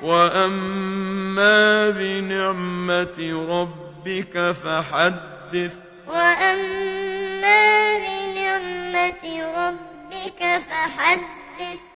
وَأَمَّا بِنِعْمَةِ رَبِّكَ فَحَدِّثْ وَأَمَّا بِنِعْمَةِ رَبِّكَ فَحَدِّثْ